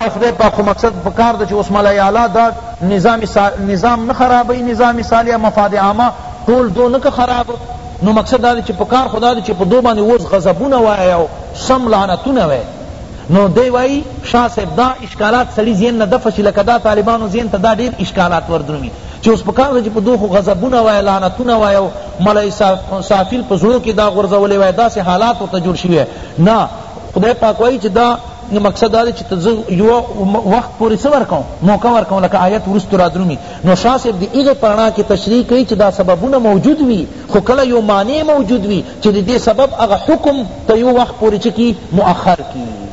او خدای پاک خو مقصد پکار ده چې اوس ملای اعلی دا نظام نظام نه خرابوي نظام صالح مفاد عامه ټول دو نه خراب نو مقصد دا چې پکار خدا دې چې په دو باندې اوس غضبونه وایي او سم لعنتونه وایي نو دی وایي شاه صاحب دا اشکالات سړي ذهن نه دفع شي لکه دا طالبانو ذهن ته دا ډېر اشکالات وردرومي چی اوس پکار ده چی په دوخو غضبونه وای لعنتونه وای او ملای سافیل په زړو کی دا غرزولی وای داسې حالات ورته جوړ شوی نه خدای پاک وای چی دا مقصد دا چې زه یو وخت پورې څه ورکوم موقع ورکوم لکه آیت وروسته رادرومي نو شاه صاحب د هغې په رڼا کې تشریح کوي چې دا سببونه موجود وي خو کله یو معنی موجود وي چې د دې سبب هغه حکم ته یو وخت پورې چکي مؤخر کړي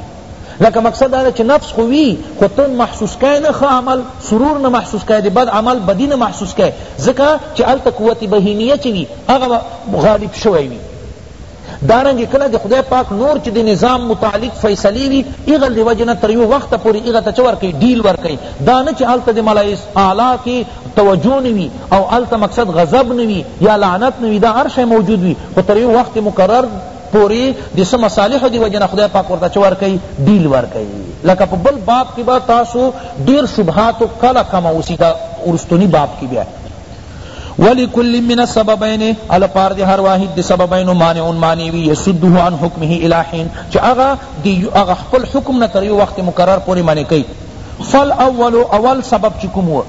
لکه مقصد دا چې نفس خو وی خو ته محسوس کای نه ښه عمل سرور نه محسوس کای دی بد عمل بدی نه محسوس کای ځکه چې هلته قوت بهیمیه چې وي هغه غالب شوی وي دارنګ کله د خدای پاک نور چې د نظام متعلق فیصلې وي هغه د وجې نه تر یو وخته پورې هغه ته څه ورکوي ډیل ورکوي دا نه چې هلته د ملایس اعلی کې توجه نه وي او هلته مقصد غضب نه وي یا لعنت نه وي دا هر شی موجود وي خو تر یو وخت مقرر پوری د څه مصالحو دی وجه نه خدای پاک ورته چه ورکوي ډیل ورکوي لکه په بل باب کی به تاسو ډیر شبهات کله کم اوسی دا ورستونی باب کی بیا ولکل من السببین علی پار دی هر واحد دی سببین مانع معنی وی یسده عن حکمه الہین چه اغا دی اغا خپل حکم نہ تر یو وقت مقرر پوری معنی کئی فالاول اول سبب چکم ہوا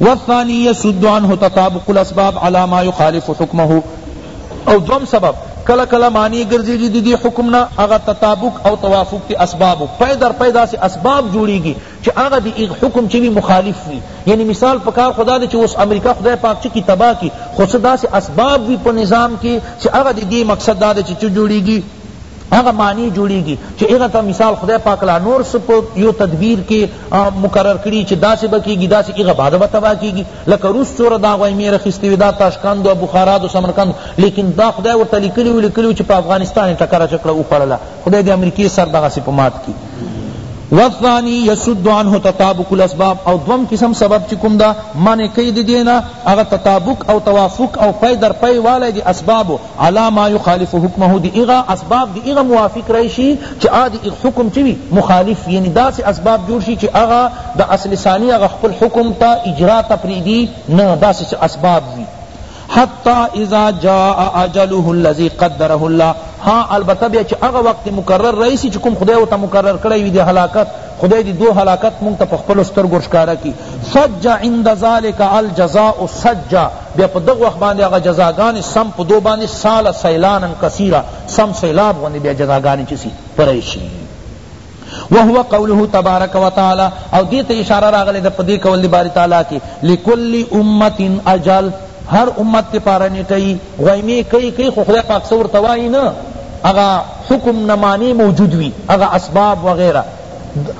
والثانی یسد عنه تطابق الاسباب علی ما یخالف حکمه او دوم سبب کله کله مانع ګرځیږي د دې حکم نه هغه تطابق او توافق د اسبابو پی در پی داسې اسباب جوړیږي چې هغه د هغه حکم چې وي مخالف وي یعنی مثال په کار خدا دی چې اوس امریکا خدای پاک چې کی تباه کی خو څه داسې اسباب وي په نظام کې چې هغه د دې مقصد دا دی چې څه جوړیږي هغه معنی جوړیږي چې هغه ته مثال خدای پاک لا نور څه په یو تدبیر کې مقرر کړي چې داسې به کېږي داسې هغه بعد به تباه کېږي لکه روس چوره دا غوی میر اخیستې وي دا تاشکند او بخارات او سمرقند لیکن دا خدای ورته لیکلي و لیکلي و چې په افغانستان یې ټکره چکړه وخوړله خدای دې امریکې سر دغسې په مات کړي والثانی یسد عنه تطابق الاسباب او دوم قسم سبب چکم دا من کئی دینا اغا تطابق او توافق او پای در پای والای دی اسباب علی ما یخالف حکمه دی اغا اسباب دی اغا موافق رئیشی چی آ دی اغا حکم چی وی مخالف یعنی دا سی اسباب جوڑ شی چی اغا دا اصل ثانی اغا خپل حکم تا اجراء تا پریدی نا دا سی اسباب وی حتی اذا جاء اجله الذی قدره الله ہاں البتہ بیا چی اغا وقت مقرر رئیسی چی کم خدای و تا مقرر کرائی وی دی حلاکت خدای دی دو حلاکت مونگ تا پخپل استر گرشکارا کی سجا عند ذالک الجزاء سجا بیا په دغه وخت باندې هغه جزاګانې سم په دو باندې سال سیلانا کثیرا سم سیلاب غوندې بیا جزاګانې چسی پریشی وهو قوله تبارک وتعالی او دیت اشاره راغلی د پدی قول باری تعالی کی لکل امت اجل هر امت تی پارا نیټی غیمی کئی کئی خو خدای پاک سور توائی نه اغا حکم نمانی موجود وی اغا اسباب وغیرہ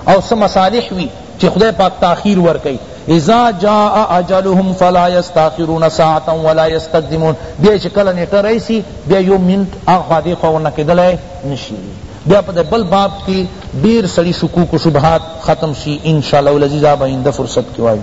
او سم مصالح وی چی خدای پاک تاخیر ورکی اذا جاء اجلهم فلا یستاخرون ساعة ولا یستقدمون بیا چی کله نیټه رسی بیا یو منټ اخوا دیخوا ورنه کیدلای نشی بیا په دی بل باب کی ډیر سړی شکوک و شبهات ختم شی ان شاء الله العزیز آب آئنده فرصت کی وایو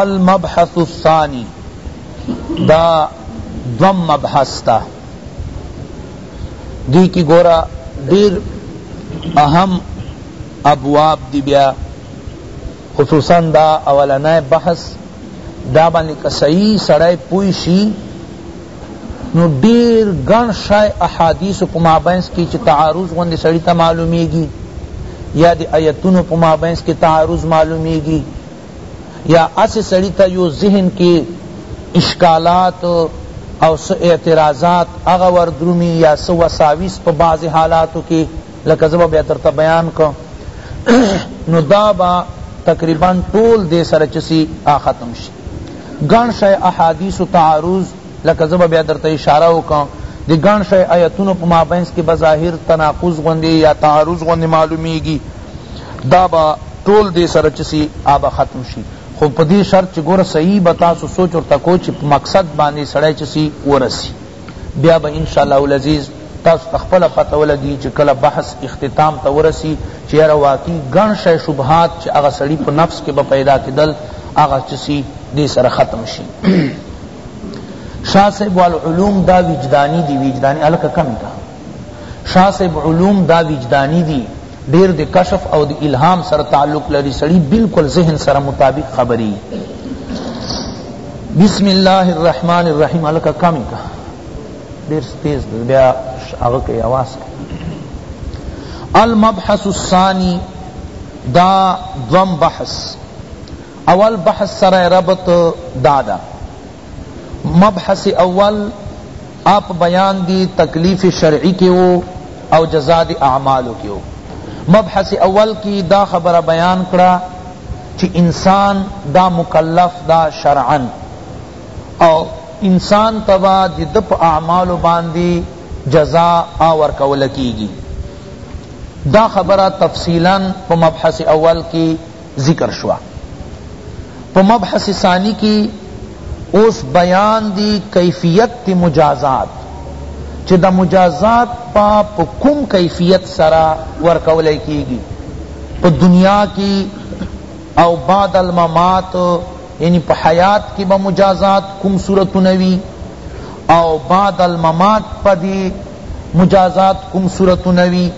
المبحث الثانی دا دوم مبحث تا دی کی گورا دیر اہم ابواب دی بیا خصوصا دا اولنائے بحث دا باندې که صحیح سړی پوی شي نو ډیر ګڼ شای احادیث په مابینس کې چې تعارض غوندې سړی ته معلومیږي یا د آیتونو په مابینس کې تعارض معلومیږي یا هسی سړی ته یو ذهن کی اشکالات او څه اعتراضات هغه ور درومی یا څه وساویس په بعضی حالاتو کی لکه زه به بیا درته بیان کړم نو دا به تقریبا ټول دی سره چه سی ختم شی ګڼ شی احادیث تعارض لکه زه به بیا درته اشاره وکړم د ګڼ شی ایتونو په مابینځ کی به ظاهر تناقض غوندی یا تعارض غوندی معلومیږی دا به ټول دی سره چه سی هغه به ختم شی خو په دی شرط چه ګوره صحیح به تاسو سوچ ورته کوئ چه په مقصد باندی سړی چه سی ورسی بیا به ان شاء الله العزیز تاسو ته خپله پته ولګی چه کله بحث اختتام ته ورسی چه یاره واقعی ګڼ شی شبهات چه هغه سړی په نفس کی به پیدا کیدل هغه چه سی دی سره ختم شی شاہ صاحب والعلوم دا وجدانی دی وجدانی الکه کمی کا شاہ صاحب علوم دا وجدانی دی ډیر د کشف او د الهام سره تعلق لري سړی بالکل ذهن سره مطابق خبري بسم الله الرحمن الرحیم الکه کمی کا ډیر تیز بیا هغه کې आवाज المبحث الثانی دا دوم بحث اول بحث سره ربط دا ده مبحث اول اپ بیان دی تکلیف شرعی کی و او جزا دی اعمالو کی و مبحث اول کی دا خبر بیان کرا چی انسان دا مکلف دا شرعا او انسان تبا دی دپ اعمالو باندی جزا آور کولکیگی دا خبر تفصیلا پا مبحث اول کی ذکر شوا په مبحث ثانی کی اوس بیان دی کیفیت تی مجازات چه دا مجازات پا پا کم کیفیت سرا ورکولی کیگی پا دنیا کی او بعد الممات یعنی پا حیات کی با مجازات کم صورتنوی او بعد الممات پا دی مجازات کوم صورتونه وی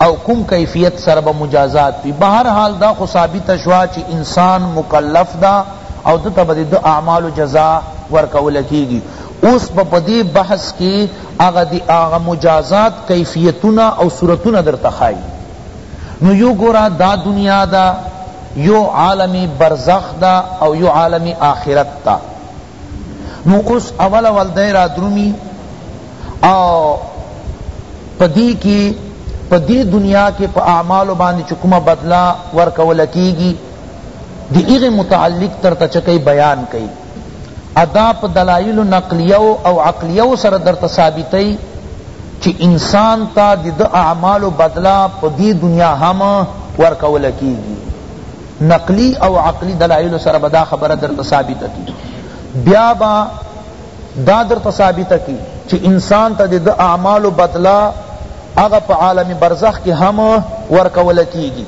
او کوم کیفیت سره به مجازات وی بهر حال دا خو ثابته شوه چی انسان مکلف ده او ده ته به د ده اعمالو جزا ورکول کیږی اوس به په دی بحث کی هغه د هغه مجازات کیفیتونه او صورتونه درته ښایی نو یو ګوره دا دنیا ده یو عالم برزخ ده او یو عالم آخرت ده نو اوس اول اول دی را درومی او په دې کې په دې دنیا کې په اعمالو باندې چې کومه بدله ورکول کېږي د هغې متعلق درته څه کوي بیان کوي ادا په دلایلو نقلیو او عقلیو سره درته ثابتوي چې انسان ته د ده اعمالو بدله په دې دنیا هم ورکول کېږي نقلی او عقلی دلائلو سره به دا خبره درته ثابته کی بیا به دا درته ثابته کی چی انسان ته د ده اعمالو بدله هغه په عالم برزخ کی هم ورکول کیږی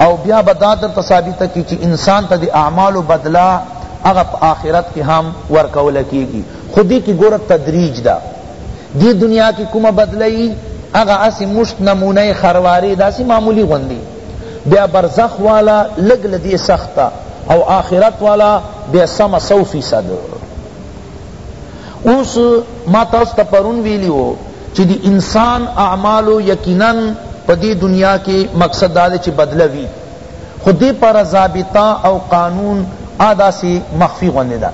او بیا به دا درته ثابته کی چی انسان ته د اعمالو بدله هغه په آخرت کی هم ورکول کیږی خو دی کی ګوره تدریج ده دی دنیا کی کومه بدله ای هغه اسی مشت نمونه خرواری داسی معمولی غوندی بیا برزخ والا لږ له دې سخت ده او آخرت والا بیا سمه سو فیصد اوس ما تاسو ته پرون ویلی وو چې د انسان اعمالو یقینا په دې دنیا کې مقصد دا دی چې بدله وي خو دې پر ضابطه او قانون آداسې مخفي غوندې ده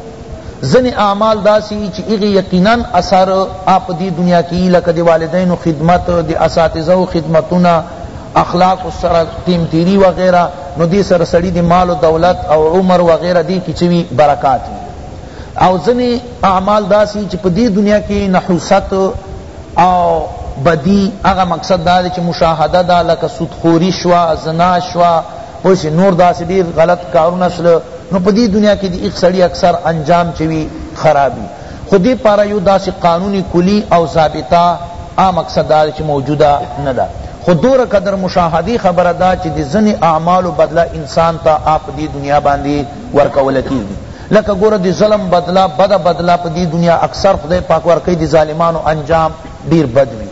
ځنی اعمال داسی وی چی هغی یقینا اثر آ په دی دنیا کی یی لکه د والدینو خدمت، د اساتذو خدمتونه، اخلاق سره ټیم تیری وغیره، نو دی سره سړی د مال و دولت او عمر وغیره دی کی چه وی برکات وی. او ځنی اعمال داسی وی چی په دی دنیا کی نحوست او بدی هغه مقصد داده چی مشاهده ده لکه سود خوری شوه، زنا شوه، پوه شوې نور داسې ډېر غلط کارونه سره نو په دې دنیا کې د هیڅ سړي اکثر انجام چې وي خراب وي خو دې پاره یو داسې قانون کلي او ضابطه عام مقصد دا چې موجوده نه ده خو دوره که در مشاهدې خبره ده چې د ځینې اعمالو بدله انسان ته آ په دې دنیا باندې ورکول کېږي لکه ګوره د ظلم بدله بده بدله په دې دنیا اکثر خدای پاک ورکوي د ظالمانو انجام ډېر بد وي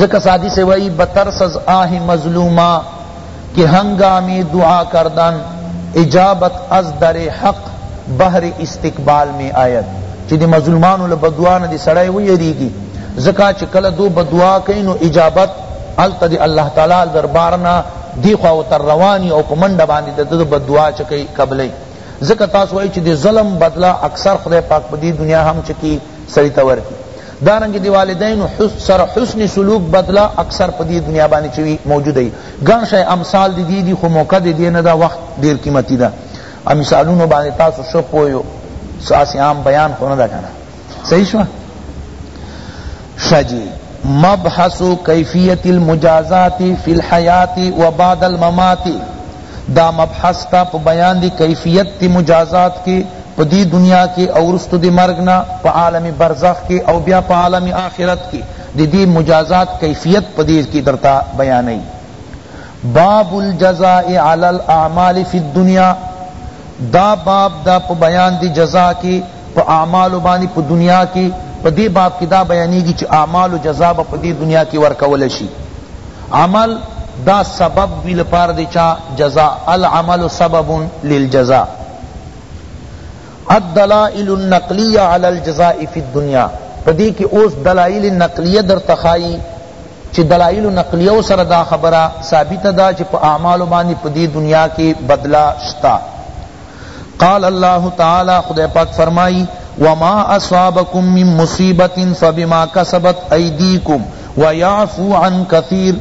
ځکه سادی سے وئی بترس از آہ مظلومہ که هنگامی دعا کردن اجابت از در حق بهر استقبال می آید چی دی مظلومانو له بددعا نه دی سړی ویریږي ځکه چی کله دو بددعا کوي نو اجابت هلته دی الله تعالی له دربار نه دی خوا او تر رواني او په منډه باندې د ده بددعا چه کوي قبلوي ځکه تاسو وایي چی دی ظلم بدله اکثر خدای پاک په دی دنیا هم چه کی سړی ته ورکړي دارنګه د والدینو سره حسن سلوک بدله اکثر په دې دنیا باندې چوي موجوده وي ګڼ شی امثال د دې دي خو موقع د دې نه ده وخت ډیر قیمتي ده مثالونو باندې تاسو ښه پوه یو ساسی عام بیان خو نه ده کنه صحیح شو شجی مبحث کیفیت المجازات فی الحیات و بعد الممات دا مبحث تا په بیان دی کیفیت دی مجازات کی په دی دنیا کی او وروسته دی مرګ نه په عالم برزخ کی او بیا په عالم آخرت کی دی دی مجازات کیفیت په دی کی درته بیانوی باب الجزاء علی الاعمال فی الدنیا دا باب دا په بیان دی جزا کی په اعمالو باندې په دنیا کې په دې باب کې دا بیانیږي چې اعمالو جزا به په دې دنیا کې ورکول شي عمل دا سبب وی لپاره دی چا جزا العمل سبب للجزا الدلائل النقلیه علی الجزاء فی الدنیا پدې کې اوس دلائل نقلیه در تخای چې دلائل نقلیه سره دا خبره ثابت ده چې په اعمال باندې پدې دنیا کې بدلا شتا قال الله تعالی خدای پاک فرمائی وما اصابکم من مصیبت فبما کسبت ایدیکم ویعفو عن کثیر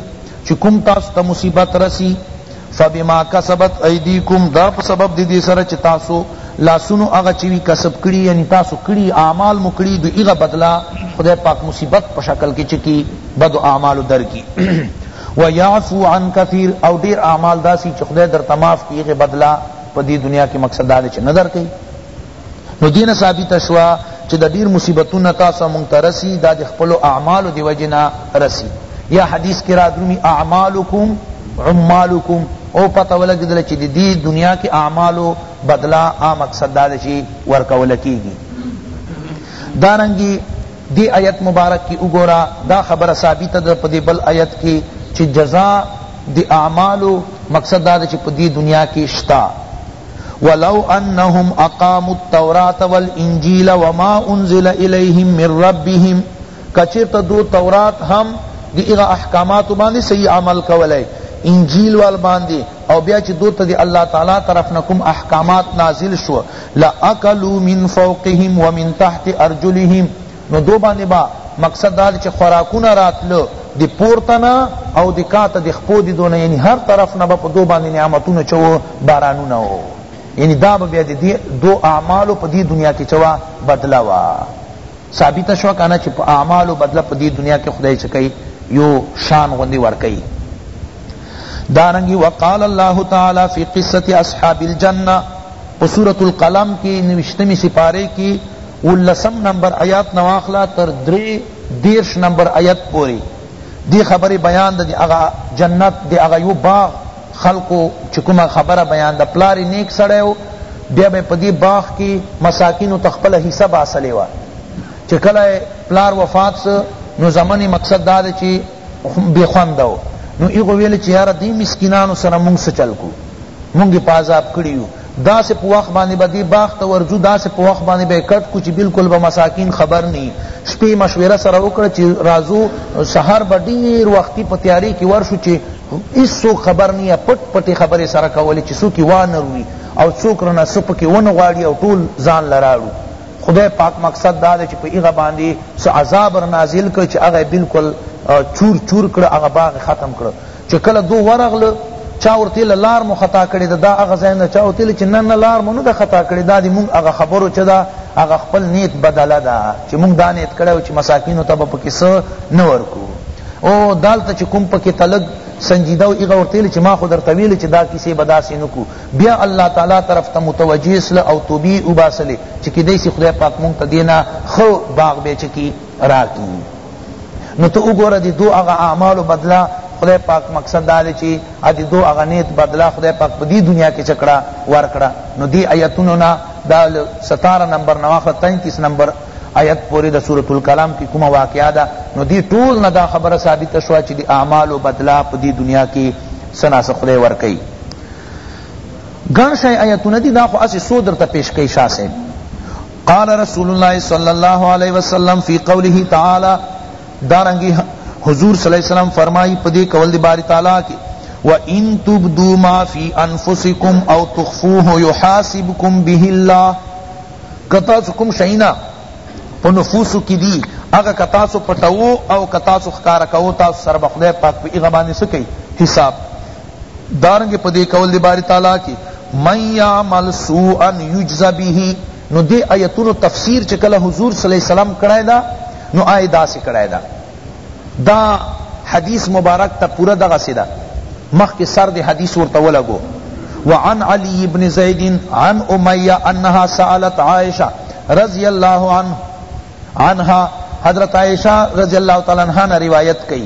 چی کوم تاسو ته مصیبت رسی فبما کسبت ایدیکم دا په سبب دی دی سره چی تاسو لاسونو هغه چی وی کسب کړی یعنی تاسو کړی اعمال مو کړی دو هغه بدلا خدای پاک مصیبت په شکل کی چکی بدو اعمالو درکی ویعفو عن کثیر او ډیر اعمال داسی چی خدای درته معاف کی هغه بدلا په دې دنیا کې مقصد دا دی چې نه درکوي نو دې نه ثابته شوه چې د ډېر مصیبتونه تاسو مونږ ته رسي دا د خپلو اعمالو د وجې نه رسي یا حدیث کې را درومي اعمالکم عمالکم او پته ولګېدله چې د دې دنیا کې اعمالو بدله عام مقصد دا دی چې ورکول کېږي دارنګې دې آیت مبارک کې وګوره دا خبره ثابته ده په دې بل آیت کې چې جزا د اعمالو مقصد دا ده چې په دې دنیا کې شته ولو انهم اقاموا التوراة والانجیل وما انزل الیهم من ربهم که چېرته دو تورات هم دی اغا احکاماتو باندې صحیح عمل کولای انجیل وال باندې او بیا چې دوته دی الله تعالی طرف نکم احکامات نازل شو لاکلوا من فوقهم ومن تحت ارجلهم نو دو باندې با مقصد دا دی چه خوراکونه راتله دی پورته نه او دی کاته دی خپو دی دو نه یعنی هر طرف نه با په دو باندې نعمتونه چه وو بارانونه وو یعنی دا به بیا دی دو اعمالو په دی دنیا کې چه وا بدله وا ثابت شو کنه چه په اعمالو بدله په دی دنیا کې خدای چه کوي یو شان غوندي ورکي دارنګي وقال الله تعالی فی قصه اصحاب الجنه په سورة القلم کی نوشتمی سپاره کی اولسم نمبر آیت نه واخله تر دری دیرش نمبر آیت پوری دی خبری بیان ده دی هغه جنت دی هغه یو باغ خلقو چی کومه خبره بیان ده پلار یې نیک سړی وو بیا به یې په دی باغ کی مساکینو ته خپله حصه باسلې وه چی کله یې پلار وفات سو نو زمن مقصد دا ده چی بی خونده وو نو ایغو ویل چی یاره دی مسکینانو سره مونږ څه چل کو مونږ په عذاب کړی یو داسې په وخت باندې به دی باغ ته ورځو داسې په وخت باندې به کټ کو چې بالکل به مساکین خبر نی شپې مشوره سره وکړه چې رازو سحر به ډیر وختي په تیاری کې ورشو چې هیڅوک خبر نی پټ پټې خبرې سره کولې چې څوک وانه روي او څوک رنه سپکې ونه غواړي او ټول ځان لراړو خدای پاک مقصد دا ده چی په هغه باندی څه عذاب را نازل کړ چی هغه بلکل چور چور کړ هغه باغ ختم کړ چی کله دو ورغله چا ورته له لار مو خطا کړی ده دا هغه ځای نه چا ورته چې نه نه لار مو نه ده خطا کړې دا دې مونږ هغه خبرو چې ده هغه خپل نیت بدله ده چې مونږ دا نیت کړی و چې مساکینو ته به پکې څه نه ورکو او دالته چې کوم پکې تلګ سنجیده او هغه ورته چې ما خو درته ویلې چې دا کیسې به داسې نه کو بیا الله تعالی طرف ته متوجه سله او توبی وباسلی چی کیدای سی خدای پاک مونږ ته دینا ښه باغ بیا چه کی راکی نو ته وګوره دی دو هغه اعمالو بدله خدای پاک مقصد دا دی چی ادی دو هغه نیت بدله خدای پاک په دی دنیا کی چکړه ورکړه نو دی آیتونو نا دا 17 نمبر نواخه 33 نمبر آیت پوری د سورۃ الکلام کی کومه واقعا ده نو دی ټول نه دا خبره ثابت شوه چې دی اعمالو بدلا په دی دنیا کې سنا سخله ور کوي ګڼ شای آیتونه دی دا خو اسی سو درته پیش کئی شاہ صاحب قال رسول الله صلی الله علیه وسلم فی قوله تعالی دارنگی حضور صلی اللہ علیہ وسلم فرمائی پدی قول دی باری تعالی کی وَإِن تُبْدُوا مَا فِي أَنفُسِكُمْ أَوْ تُخْفُوهُ يُحَاسِبْكُمْ بِهِ اللَّهُ کتاسو کم شئینا پا نفوسو کی دی اگا کتاسو پتاو او کتاسو خکارکاو تاسو سر بخدای پاک پی اغبانی سکی حساب دارنګه په دې قول د باری تعالی کی من یعمل سوءا یجز به نو دې آیتونو تفسیر چه کله حضور صلی الله علیه وسلم کړای دا نو آئے داسی کړای دا دا حدیث مبارک تا پورا دغه سیدا مخ کے سر دے حدیث ورته ولګو وعن علی ابن زید عن امیہ انها سالت عائشہ رضی اللہ عنہ عنها حضرت عائشہ رضی اللہ تعالی عنہ نے روایت کی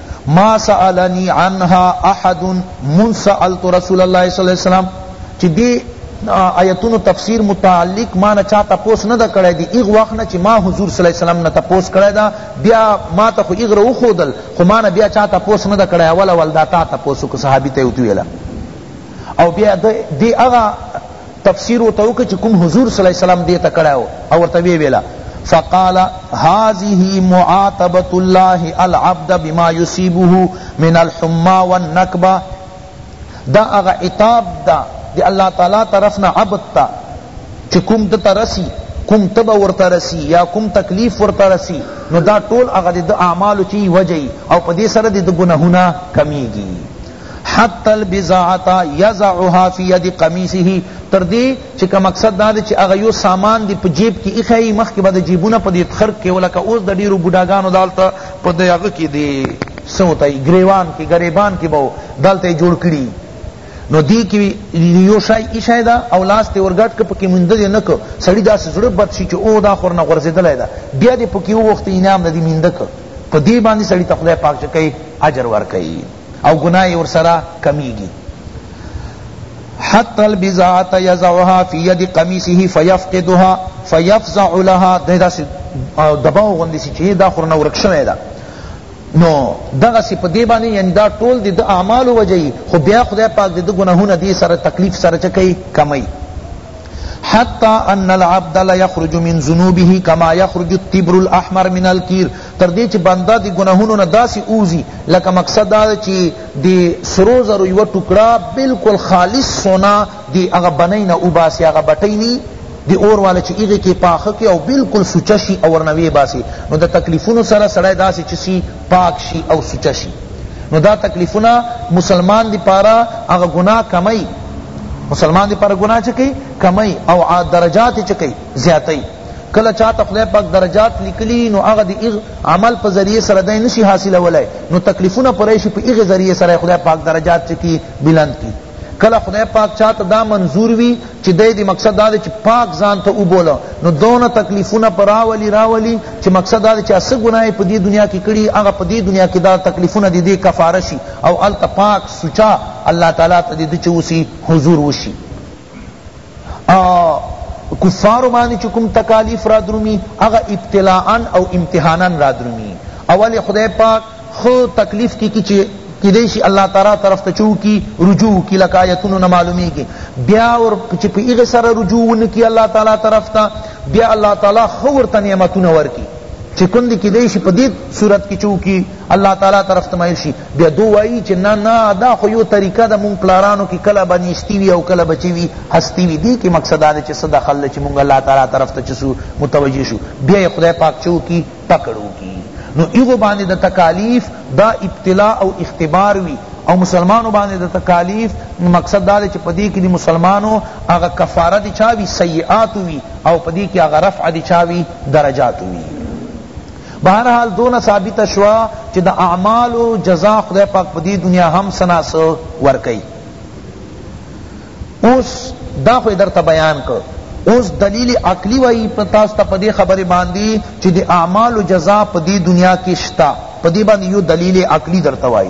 ما سألنی عنها احد من سألت رسول الله صلی اللہ علیہ وسلم چی دی آیتونو تفسیر متعلق ما نه چا تپوس نه دا کړی دی ایغ وخت نه چې ما حضور صلی الله علیه وسلم نه تپوس کړی دا بیا ما ته خو ایغ رو خودل خو ما نه بیا چا تپوس نه دا کړی اول اول دا تا تپوس کو صحابي ته وتویلا او بیا دی هغه تفسیر ورته وکړ چې کوم حضور صلی الله علیه وسلم دې ته کړی و او ورته ویې ویله فقال هذه معاتبة الله العبد بما يصيبه من الحمى والنكبة دا اغا عتاب دا دی اللہ تعالی طرفنا عبد تا چی کم دتا رسی کم تبا ورتا رسی یا کم تکلیف ورتا رسی نو دا طول اغا دی دا اعمالو چی وجئی او پا دی سر دی دا گناہونا کمیگی حتی البضاعة یضعها فی ید قمیصه تر دی چی که مقصد دا دی چی هغه یو سامان دی په جیب کی ایښی یی مخکی به د جیبونه په دی تخرګ کی وو لکه اوس د ډیرو بوډاګانو دا هلته په دی هغه کی دی څه ورته وایی ګریوان کی ګریبان کی به وو دا هلته یی جوړ کړی نو دی کی یو شای ایښی دا او لاس ته ورګډ که پکی مونده دی نکو سړی داسی زړه بد شی چی او دا خو رنه غورځیدلی ده بیا دی پکی وغوښتی انعام نه دی مونده که په دی باندی سړی ته خدای پاک چه کئی اجر ورکئی او ګناه یې ورسره کمیږي حتی البضاعت یزعها فی ید قمیصه فیفقدها فیفزع لها دا سی دباو غوندی سی چی دا خورنه ورک شوی دا نو دغه سی په دی باندې یعنی دا ټول د اعمال وجهی خو بیا خدای پاک د ګناهونه دی سره تکلیف سره چکی کمی حتی ان العبد لا یخرج من ذنوبه کما یخرج التبر الاحمر من الکیر تر دې چې بنده د ګناهونو نه داسې ووځي لکه مقصد دا ده چې د سرو زرو یوه ټوکړه بالکل خالص سونا د هغه بنۍ نه وباسي هغه بټۍ وي دی اور والا چی ایغی کی پاخه کی او بالکل سوچه شی او ورنوی باسی نو دا تکلیفونو سره سړی داسی چسی پاک شی او سوچه شی نو دا تکلیفونه مسلمان دی پارا اغا گناہ کمی مسلمان دی پارا گناہ چکی کمی او درجات چکی زیادتی کله چاته خدای پاک درجات لیکلی وی نو هغه دی هغه عمل په ذریعه سره دی نشی حاصلولای نو تکلیفونه پر ایشی په هغه ذریعه سره خدای پاک درجات چکی بلند کی کله خدای پاک چاته دا منظور وی چی دی دی مقصد دا دی چی پاک ځان ته وبوله نو دونه تکلیفونه پر راولی راولی چی مقصد دا دی چی اسه گناه په دی دنیا کی کړی هغه په دی دنیا کی دا تکلیفونه دی دی کفاره شی او الته پاک سوچا الله تعالی ته دی چی وسی حضور وشی کفارو باندې چې کوم تکالیف را درومي هغه ابتلاءا او امتحانا را درومي اول خدای پاک خو تکلیف کی کی چې کیدای شي الله تعالی طرف ته چو کی رجوع کی لکه آیتونو نه معلومیږي بیا ور چې په هغه سره رجوع ونکي الله تعالی طرف ته بیا الله تعالی خو ورته نعمتونه ورکي چې کوم دی کیدای شي په دې صورت کې چو کی الله تعالی طرف ته مایل شي بیا دو وایي چې نه نه دا خو یو طریقه ده مونږ پلارانو کې کله به نیستي وي او کله به چې وي هستي وي دې کې مقصد دا دی چې څه دخل دی چې مونږ الله تعالی طرف ته چې سو متوجه شو بیا یې خدای پاک چې وکړي پکړ وکړي نو ایغو باندې د تکالیف دا ابتلا او اختبار وی او مسلمانو باندې د تکالیف مقصد دا چې پدی کې د مسلمانو هغه کفاره دي چاوي سیئات وی او پدی کې هغه رفع دي چاوي درجات وی بهر حال دونه ثابته شوه چی د اعمالو جزا خدای پاک په دی دنیا هم څه نا څه ورکوی اوس دا خو درته بیان کړ اوس دلیل عقلی وای تاسو ته پدی خبره باندې چې د اعمال جزا پدی دنیا کې شتا پدی باندې یو دلیل عقلی درته وای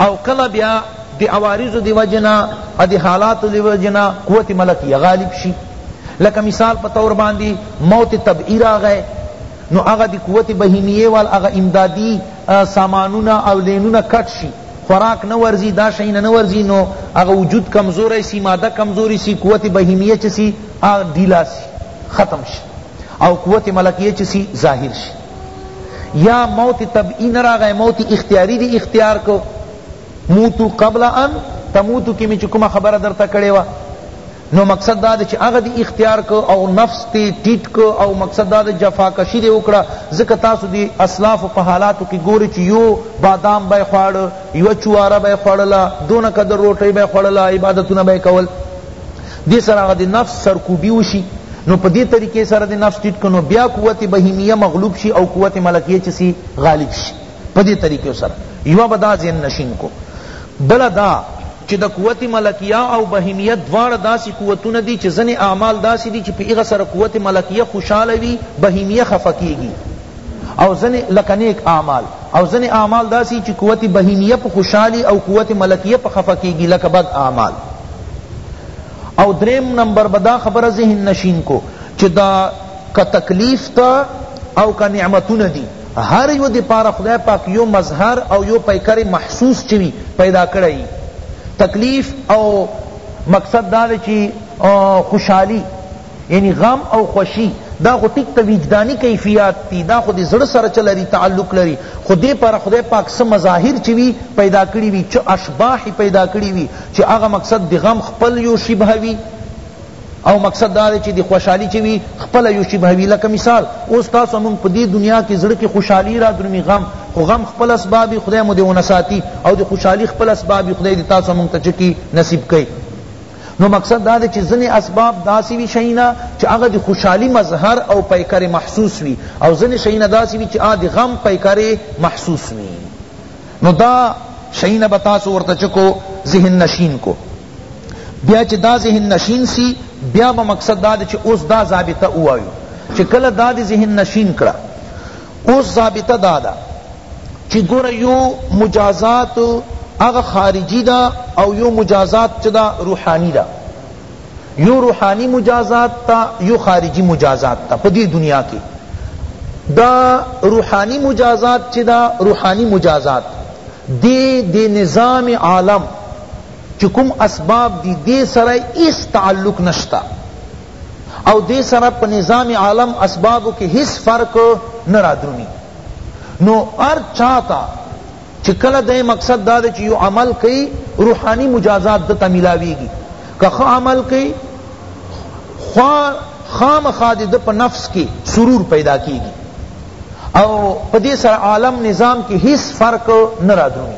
او کله بیا د عوارضو د وجې نه او د حالاتو د وجې نه قوت ملکیه غالب شي لکه مثال په طور باندې موت طبعی راغی نو هغه د قوت بهیمیه وال هغه امدادی سامانونه او لینونه کټ شي خوراک نه ورزی دا شی نه ورزی نو هغه وجود کمزوری سی ماده کمزوری سی قوت بهیمیه چسی ډیلا سی ختم شي او قوت ملکیه چسی ظاهر شي یا موت طبعی نه راغی موت اختیاری دی اختیار کو موتو قبل ان تموتو کی می چی کومه خبره درته کړی وه نو مقصد دا چې هغه دی اختیار کو او نفس تی ټیټ کو او مقصد دا چې جفاکشی دی وکړه ځکه تاسو دی اسلاف په حالاتو کې ګوري چې یو بادام به خوړ یو چواره به خوړله دونه قدر روټۍ به خوړله عبادتونه به کول دې سره هغه د نفس سرکوبي وشي نو په دې طریقې سره دې نفس ټیټ کړ نو بیا قوت بهیمیه مغلوب شي او قوت ملکیه چه سی غالب شي په دې طریقې سره یوه به دا ذهن نشین کو بله دا چه د قوت ملکیه او بهیمیه دواړه داسې قوتونه دي چه ځنې اعمال داسې دي چه په هغه سره قوت ملکیه خوشحاله وي بهیمیه خفه کیږي او ځنې لکه نیک اعمال او ځنې اعمال داسې چې قوت بهیمیه په خوشحالي او قوت ملکیه په خفه کیږي لکه بد اعمال او دریم نمبر به دا خبره ذهن نشین کو چې دا که تکلیف تا او که نعمتونه دی هر یو دی پار خدای پاک یو مظهر او یو پیکر محسوس چوی پیدا کړی تکلیف او مقصد دا چی خوشحالی یعنی غم او خوشی دا خو ټیک ته وجدانی کیفیات دی دا خو دی زړه سره چه لری تعلق لری خو دی پر خدای پاک څه مظاهر چه وی پیدا کړی وی چه اشباح پیدا کړی وی چه هغه مقصد دی غم خپل یو شبه وی او مقصد دا چه دی خوشحالی چه وی خپل یو شبه وی لکه مثال اوس تاسو مونږ په دی دنیا کې زړه کې خوشحالی را درمی غم خو غم خپل اسباب خدای مو دی ونساتی او دی خوشحالی خپل اسباب خدای دی تاسو مونږ ته چکی نصیب کړي نو مقصد دا دی چی ځنی اسباب داسی وی شیونه چی هغه دی خوشحالی مظهر او پیکر محسوس وی او ځنی شیونه داسی وی چی هغه دی غم پیکر محسوس وی نو دا شیونه به تاسو ورته چکو ذهن نشین کو بیا چی دا ذهن نشین سی بیا به مقصد دا دی چی اوس دا ضابطه اوایو چی کله دا دی ذهن نشین کړه اوس ضابطه داده چی گوره یو مجازات هغه خارجی ده او یو مجازات چه ده روحانی ده یو روحانی مجازات تا یو خارجی مجازات تا پا دی دنیا کی دا روحانی مجازات چه ده روحانی مجازات دی دی نظام عالم چی کم اسباب دی دی سره ایس تعلق نشتا او دې سره په نظام عالم اسبابو کې هیڅ فرق نه رادرومي نو هر چا ته چې کله د مقصد دا دی چې یو عمل کوي روحاني مجازات دته ملاویږي که ښه عمل کوي خامخا د ده په نفس کې سرور پیدا کیږي او په دې سره عالم نظام کې هیڅ فرق نه رادرومي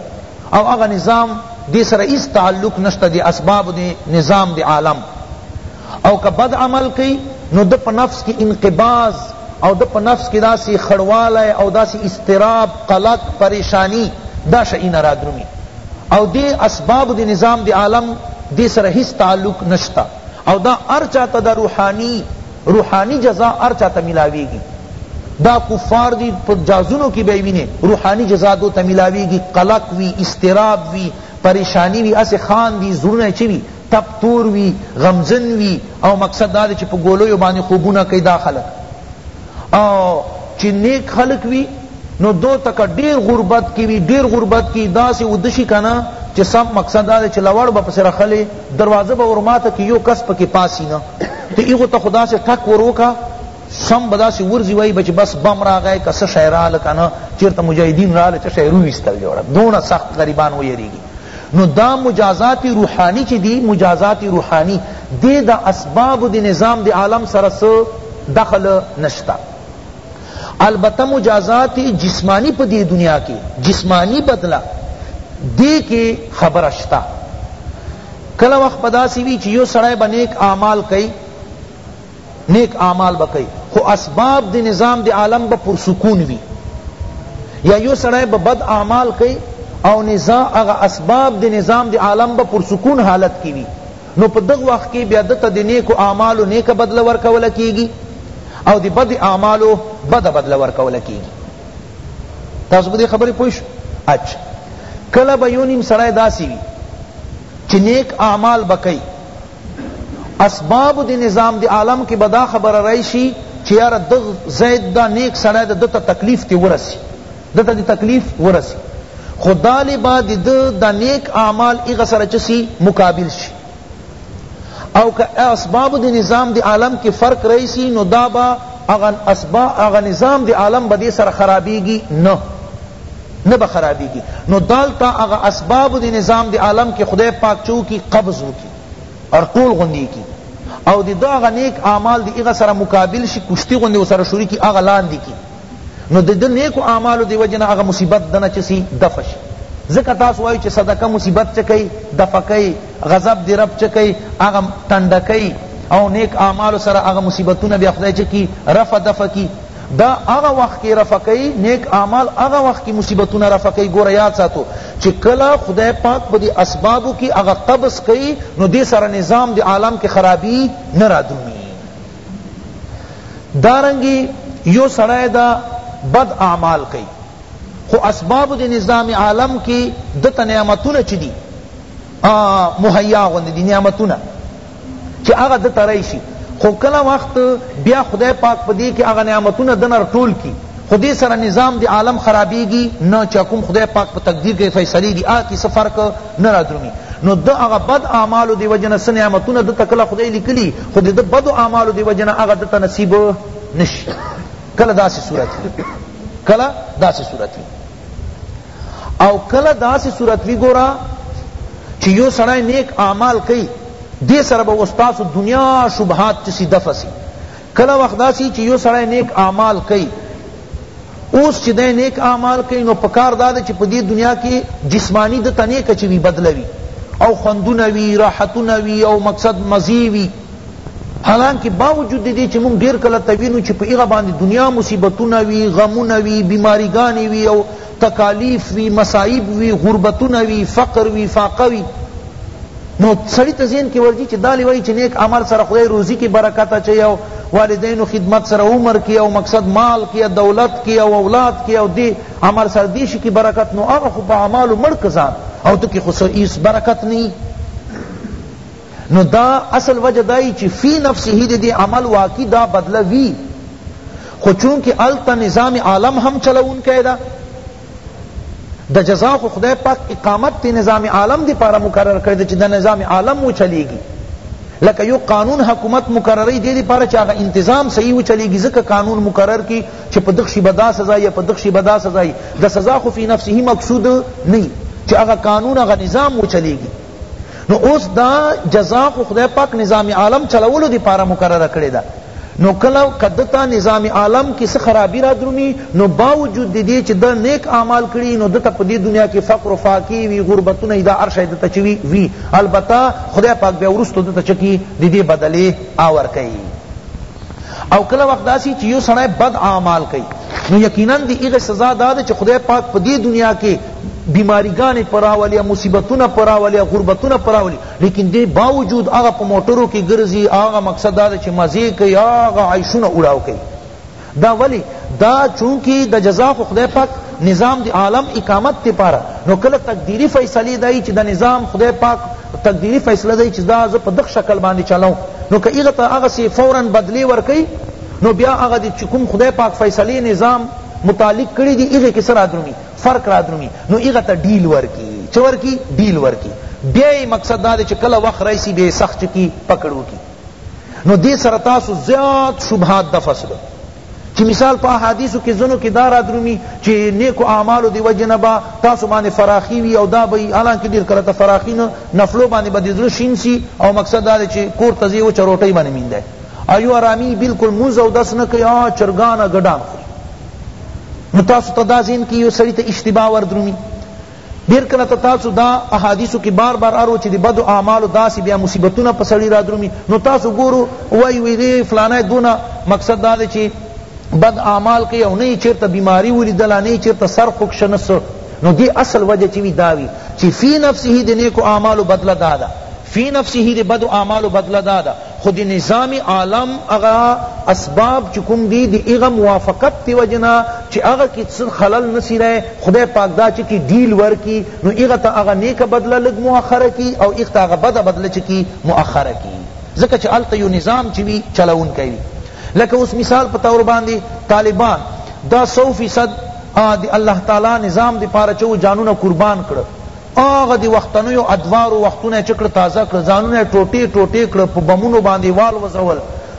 او هغه نظام دې سره هیڅ تعلق نشته د اسباب د نظام د عالم او که بد عمل کئی نو ده په نفس کی انقباض او ده په نفس کی داسی خړوالی او داسی اضطراب قلق پریشانی دا شئینا رادرومی او دی اسبابو دی نظام دی عالم دی سره هیڅ تعلق نشته او دا هر چاته دا روحانی روحانی جزا هر چاته ملاویږی دا کفار دی په جازونو کی به وینی روحانی جزا دو ته ملاویږی قلق وی اضطراب وی پریشانی وی اسه خان دی زړونه چوی تپ تور وی غمزن وی او مقصد دا دی چی په ګولیو باندی خوبونه کئی دا خلق او چی نیک خلق وی نو دو تک ډیر غربت کی وی ډیر غربت کی داسی ودشی کنا چی سم مقصد دا دی چی لوړ با پسی رخلی دروازه با ورماته کی یو کس پکی پاسی نا ته ایغو ته خو داسی ټک وروکا سم به داسې ورځي وای به چې بس بم راغی که څه شی راله که نه چېرته مجاهدین راله څه شی وویستل دې وړه دونه سخت غریبان ویرېږي نو دا مجازات روحانی چی دی مجازات روحانی دی دا اسباب دی نظام دی عالم سره سو دخل نشتا البته مجازات جسمانی په دی دنیا کی جسمانی بدلا دی کی خبر شتا کله وخت پداسی وی چی یو سړی بنیک اعمال کئی نیک اعمال به کئی خو اسباب دی نظام دی عالم به پر سکون وی یا یو سړی به بد اعمال کئی او نظام اغا اسباب دی نظام دی عالم به پر سکون حالت کی وی نو په دغ وخت کی بیا دته دی نیکو اعمالو نیک بدل ورکول کیږي او دی بد اعمالو بد بدل ورکول کیږي تاسو په دې خبرې پوه شئ اچ کله به یو نیم سړی داسې وي چې نیک اعمال به کوي اسباب دی نظام دی عالم کی به دا خبر راشی چی یار د زید دا نیک سړی ده ده ته تکلیف تی ورسی ده ته دی تکلیف ورسی خو دا لی با دی ده دا نیک اعمال ایغا سره چسی مقابل شی او که اسباب دی نظام دی عالم کی فرق رئیسی نو دا با اغا, اسباب اغا نظام دی عالم با دی سر خرابیگی نه نه بخرابیگی نو دالتا اغا اسباب دی نظام دی عالم کی خدای پاک چو کی قبض ہو کی اور قول غوندی کی او دی دا غا نیک اعمال دی اغا سره مقابل شی کشتی غوندی و سره شوری کی اغا لاندی کی نو دی دا نیکو اعمالو دی وجنا اغا مصیبت دنا چسی دفع شی ذکر تاسو وایو چی صدقه مصیبت چکی دفع کئی غضب دی رب چکی اغا تنڈا کئی او نیک اعمالو سره اغا مصیبتون بیا خدای چکی رفع دفع کی دا هغه وخت کی رفع کئی نیک اعمال هغه وخت کی مصیبتونه رفع کئی ګوره یاد ساتو چی کله خدای پاک په دی اسبابو کی هغه قبض کئی نو دی سره نظام دی عالم کی خرابی نه را درومی دارنگی یو سړی دا بد اعمال کئی خو اسباب دی نظام عالم کی دتا نعمتونه چی دی مهیا غوندی دی نعمتونه چی هغه ده ته راشی خو کله وخت بیا خدای پاک په دی کی هغه نعمتونه ده نه رټول کی خو دی سره نظام دی عالم خرابیږی نه چه کوم خدای پاک په تقدیر کښی فیصلی دی هغه کی څه فرق نه رادرومی نو ده هغه بد اعمالو دی وجی نه څه نعمتونه ده ته کله خدای لیکلی خو د ده بدو اعمالو دی وجی نه هغه ده ته نصیب نشی کله داسی صورت وی کله داسی صورت وی او کله داسی صورت وی ګوره چی یو سړی نیک اعمال کئی دی سره به ستاسو دنیا شبهات چسی دفع سی کله وخت داسی چی یو سړی نیک اعمال کئی اوس چی دی نیک اعمال کئی نو پکار داده چی پدی دنیا کی جسمانی دتا نیک چی وی بدله وی او خوندونه وی راحتونه وی او مقصد مزی وی حالانکه باوجود دی چی مونږ ډیر کله توینو چی په ایغه باندې دنیا مصیبتونه وی غمونه وی بیماریګانی وی او تکالیف وی مصائب وی غربتونه وی فقر وی فاقه وی نو سړی ته ذهن کې ورځي چې دا لیوایي چې نیک عمل سره خدای روزي کې برکت اچي او والدینو خدمت سره عمر کې او مقصد مال کې او دولت کې او اولاد کې او دی عمل سره دیش کې برکت نو هغه خو په اعمالو مړ کزان او ته کې خو هیڅ برکت نه نو دا اصل وجه دا یی چی فی نفسه دی دی عمل واقعی دا بدله وی خو چونکه هلته نظام عالم هم چلوونکی ده د جزا خو خدای پاک اقامت تی نظام عالم دی پاره مقرر کړی ده چی د نظام عالم وچلیږي لکه یو قانون حکومت مقرری دی دی پاره چې هغه انتظام صحیح وچلیږي ځکه قانون مقرر کی چې په دغشي بدا سزا یا په دغشي بدا سزا د سزا خو فی نفسه مقصود نه چې هغه قانون هغه نظام وچلیږي نو اوس دا جزا خو خدای پاک نظام عالم چلولو دی پاره مقرره کړی ده نو کله کدتا نظام عالم کی څه خرابی را درومی نو باوجود دی چې د نیک اعمال کړی نو دته په دې دنیا کې فقر و فاقی وی غربتونه دا ارشه دته چوی وی البته خدای پاک بیا ورستو دته چکی دی دی بدلی آور کئی او کله وخت داسی چې یو سړی بد اعمال کئی نو یقینا دی ایغه سزا داده چې خدای پاک په دې دنیا کې بیماریګانی په راولی مصیبتونه په راولی غربتونه په راولی لیکن دی باوجود هغه په موټرو کی ګرځی هغه مقصد دا چی مزی کوي هغه عیشونه اوړاو کوي دا ولی دا چونکی د جزا خو خدای پاک نظام دی عالم اقامت تی پاره نو کله تقدیری فیصله دای چی دا نظام خدای پاک تقدیری فیصله دای چی دا ز په دغ شکل باندې چلاو نو که ایغه ته هغه سی فورا بدلی ورکی نو بیا هغه دی چی کوم خدای پاک فیصله نظام متعلق کړی دی ایغه کی سره درومی فرق رادرومی نو هغه ته ډیل ورکی چه ورکی ډیل ورکی بیا یی مقصد دا دی چه کله وخت راشی بیا یی سخت چه کی پکړ وکی نو دی سره تاسو زیات شبهات دفع سلو چی مثال په احادیثو کی زنو کی دا رادرومی چی نیکو اعمالو دی وجه نه با تاسو باندې فراخی وی او دا بی حالانکه ډیر کله ته فراخی نه نفلو باندې به دی زړه شین سی او مقصد دا دی چی کور ته ځی او چروټی باندې مینده ایو ارامی بالکل منځ او دس نه کوي چرګان ګډان خوري نو تاسو ته دا ذهن کی یو سړی ته اشتباه وردرومی ډیر کله ته تاسو دا احادیثو کی بار بار ارو چې د بد اعمالو داسې بیا مصیبتونه په سړی را درومي نو تاسو ګورو وای وی دی فلانه دونه مقصد دا دی چې بد اعمال کوي او نه چیرته بیماری ولیدله نه چیرته سر خوږ شه نه څه نو دی اصل وجه چی وی داوی چی فی نفسه دی نیکو اعمالو بدل دادا فی نفسه دی بدو اعمالو بدل دادا خو د نظام عالم هغه اسباب چی کوم دی د هغه موافقت ته وجه نه چی هغه کی څه خلل نسی رای خدای پاک دا چه کی ډیل ورکی نو هغه ته هغه نیکه بدله لږ مؤخره کی او هغه ته هغه بده بدله چه کی مؤخره کی ځکه چه هلته یو نظام چی وی چلونکی وی لکه اوس مثال په طور باندی طالبان دا سو فیصد د الله تعالی نظام دپاره چه ځانونه قربان کړه هغه د وختنیو ادوارو وختونه یې چه کړه تازه کړه، ځانونه یې ټوټې ټوټې کړه، په بمونو باندې والوزول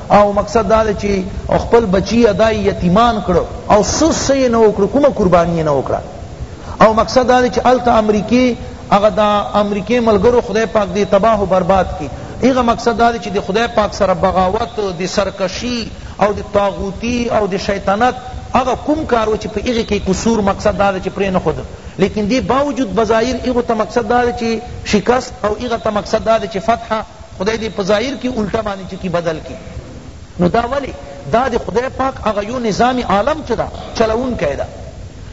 او مقصد دا دی چه خپل بچی یا دای یتیمان کړ او څه څه یې نه وکړ کومه قربانی یې نه وکړه او مقصد دا دی چه هلته امریکې هغه د امریکې ملګرو خدای پاک دې تباه و برباد کړي هغه مقصد دا دی چه د خدای پاک سره بغاوت د سرکشی او د طاغوتی او د شیطنت هغه کوم کار و چه په هغې کې قصور مقصد دا دی چه پرینښود لیکن دی باوجود بظاهر هغو ته مقصد دا دی چی شکست او هغه ته مقصد دا دی چی فتح خدای دی په ظاهر کی الټه باندی چکی بدل کی نو دا ولی دا دی خدای پاک هغه یو نظام عالم چه دا چلونکی دا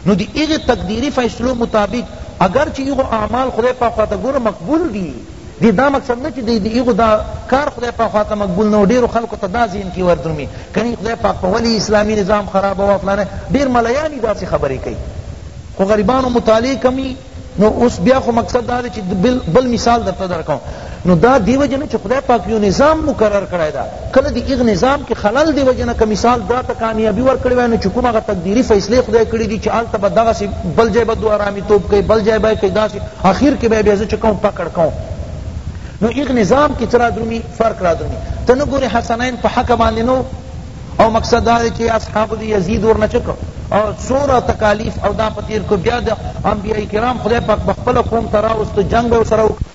نو دی هغی تقدیری فیصلو مطابق اگر چه هغو اعمال خدای پاک خوا ته ګوره مقبول دی دی دا مقصد نه چی دی دی هغو دا کار خدای پاک خوا ته مقبول نه ډیرو خلقو ته دا ذهن کی وردرومی کنی خدای پاک په ولی اسلامی نظام خرابوا فلانه ډیر ملایانی داسی خبری کئی خو غریبانو مطالعه کمی نو اوس بیا خو مقصد دا دی چی بل مثال درته درکوم نو دا دی وجه نه چی خدای پاک یو نظام مقرر کړی دا کله دی ایغ نظام کی خلل دی وجه نه که مثال دا ته کامیابی ورکړی وای نو چی کوم هغه تقدیری فیصله خدای کړی دی چی هلته به دغه سی بل جای به دو آرامی توب کئی بل جای به کئی داسی اخیر کی بیا زه چی کوم پکړ کوم نو ایغ نظام کی چرا درومی فرق را درومی ته نه ګوری حسنین په حق باندې نو او مقصد دا دی چی اصحاب دی یزید ورنه چه کړ او سوره تکالیف او دا په تیر کو بیا د انبیاء کرام خدای پاک بخپل قوم ته راوست جنگ به سره وکړ